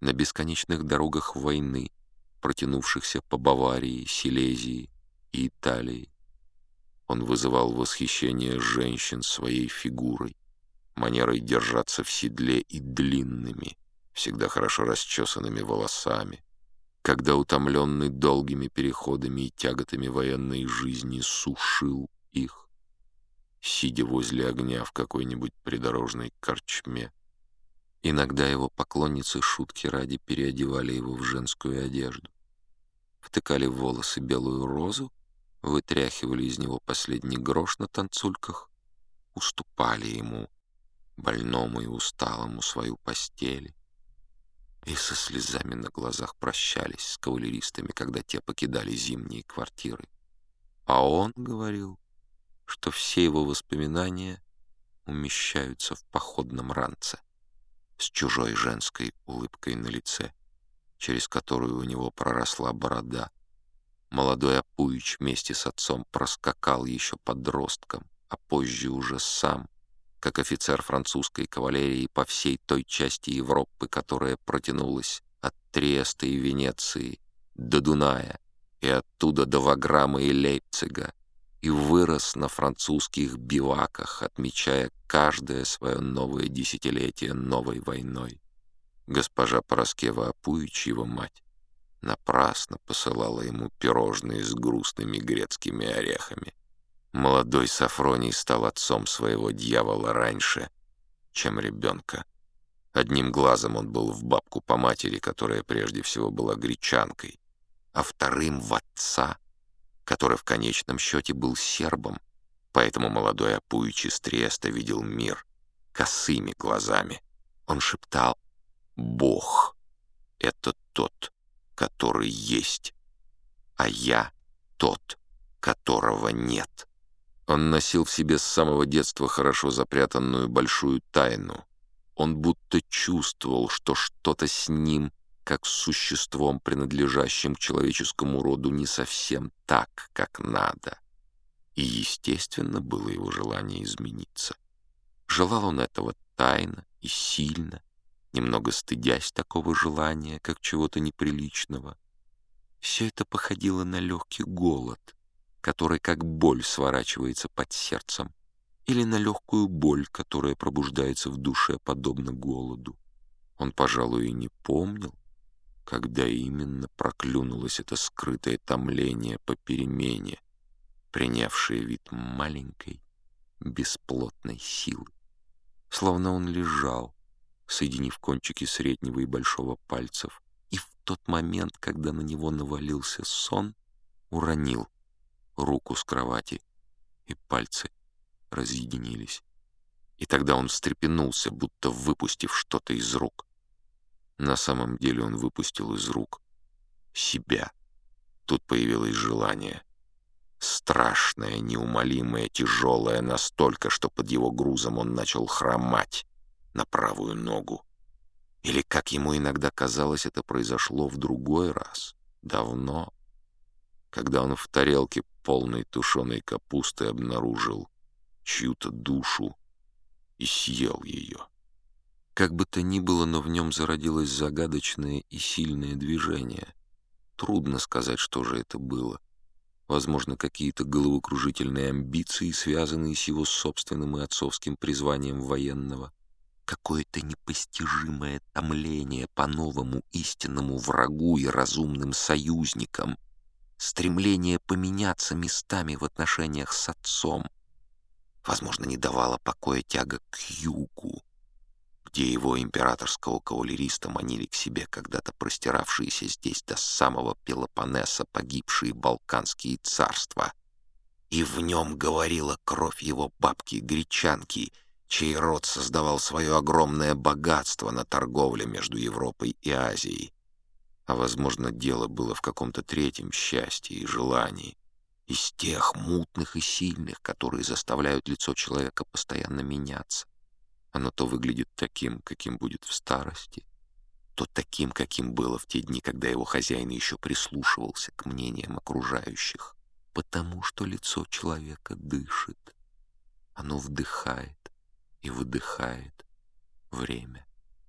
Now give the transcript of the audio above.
на бесконечных дорогах войны, протянувшихся по Баварии, Силезии и Италии. Он вызывал восхищение женщин своей фигурой, манерой держаться в седле и длинными, всегда хорошо расчесанными волосами, когда утомленный долгими переходами и тяготами военной жизни сушил их, сидя возле огня в какой-нибудь придорожной корчме. Иногда его поклонницы шутки ради переодевали его в женскую одежду, втыкали в волосы белую розу, вытряхивали из него последний грош на танцульках, уступали ему, больному и усталому, свою постель, и со слезами на глазах прощались с кавалеристами, когда те покидали зимние квартиры. А он говорил, что все его воспоминания умещаются в походном ранце с чужой женской улыбкой на лице, через которую у него проросла борода. Молодой Апуич вместе с отцом проскакал еще подростком, а позже уже сам — как офицер французской кавалерии по всей той части Европы, которая протянулась от Триеста и Венеции до Дуная и оттуда до Ваграма и Лейпцига, и вырос на французских биваках, отмечая каждое свое новое десятилетие новой войной. Госпожа Пороскева Апуич, его мать, напрасно посылала ему пирожные с грустными грецкими орехами. Молодой Сафроний стал отцом своего дьявола раньше, чем ребенка. Одним глазом он был в бабку по матери, которая прежде всего была гречанкой, а вторым — в отца, который в конечном счете был сербом, поэтому молодой Апуич из Триеста видел мир косыми глазами. Он шептал «Бог — это тот, который есть, а я — тот, которого нет». Он носил в себе с самого детства хорошо запрятанную большую тайну. Он будто чувствовал, что что-то с ним, как с существом, принадлежащим к человеческому роду, не совсем так, как надо. И, естественно, было его желание измениться. Желал он этого тайно и сильно, немного стыдясь такого желания, как чего-то неприличного. Все это походило на легкий голод — который как боль сворачивается под сердцем, или на легкую боль, которая пробуждается в душе подобно голоду. Он, пожалуй, и не помнил, когда именно проклюнулось это скрытое томление по перемене, принявшее вид маленькой, бесплотной силы. Словно он лежал, соединив кончики среднего и большого пальцев, и в тот момент, когда на него навалился сон, уронил руку с кровати, и пальцы разъединились. И тогда он встрепенулся, будто выпустив что-то из рук. На самом деле он выпустил из рук себя. Тут появилось желание. Страшное, неумолимое, тяжелое, настолько, что под его грузом он начал хромать на правую ногу. Или, как ему иногда казалось, это произошло в другой раз, давно, когда он в тарелке полной тушеной капусты обнаружил чью-то душу и съел ее. Как бы то ни было, но в нем зародилось загадочное и сильное движение. Трудно сказать, что же это было. Возможно, какие-то головокружительные амбиции, связанные с его собственным и отцовским призванием военного. Какое-то непостижимое томление по новому истинному врагу и разумным союзникам — стремление поменяться местами в отношениях с отцом. Возможно, не давала покоя тяга к югу, где его императорского кавалериста манили к себе когда-то простиравшиеся здесь до самого Пелопоннеса погибшие Балканские царства. И в нем говорила кровь его бабки-гречанки, чей род создавал свое огромное богатство на торговле между Европой и Азией. А, возможно, дело было в каком-то третьем счастье и желании, из тех мутных и сильных, которые заставляют лицо человека постоянно меняться. Оно то выглядит таким, каким будет в старости, то таким, каким было в те дни, когда его хозяин еще прислушивался к мнениям окружающих, потому что лицо человека дышит, оно вдыхает и выдыхает время.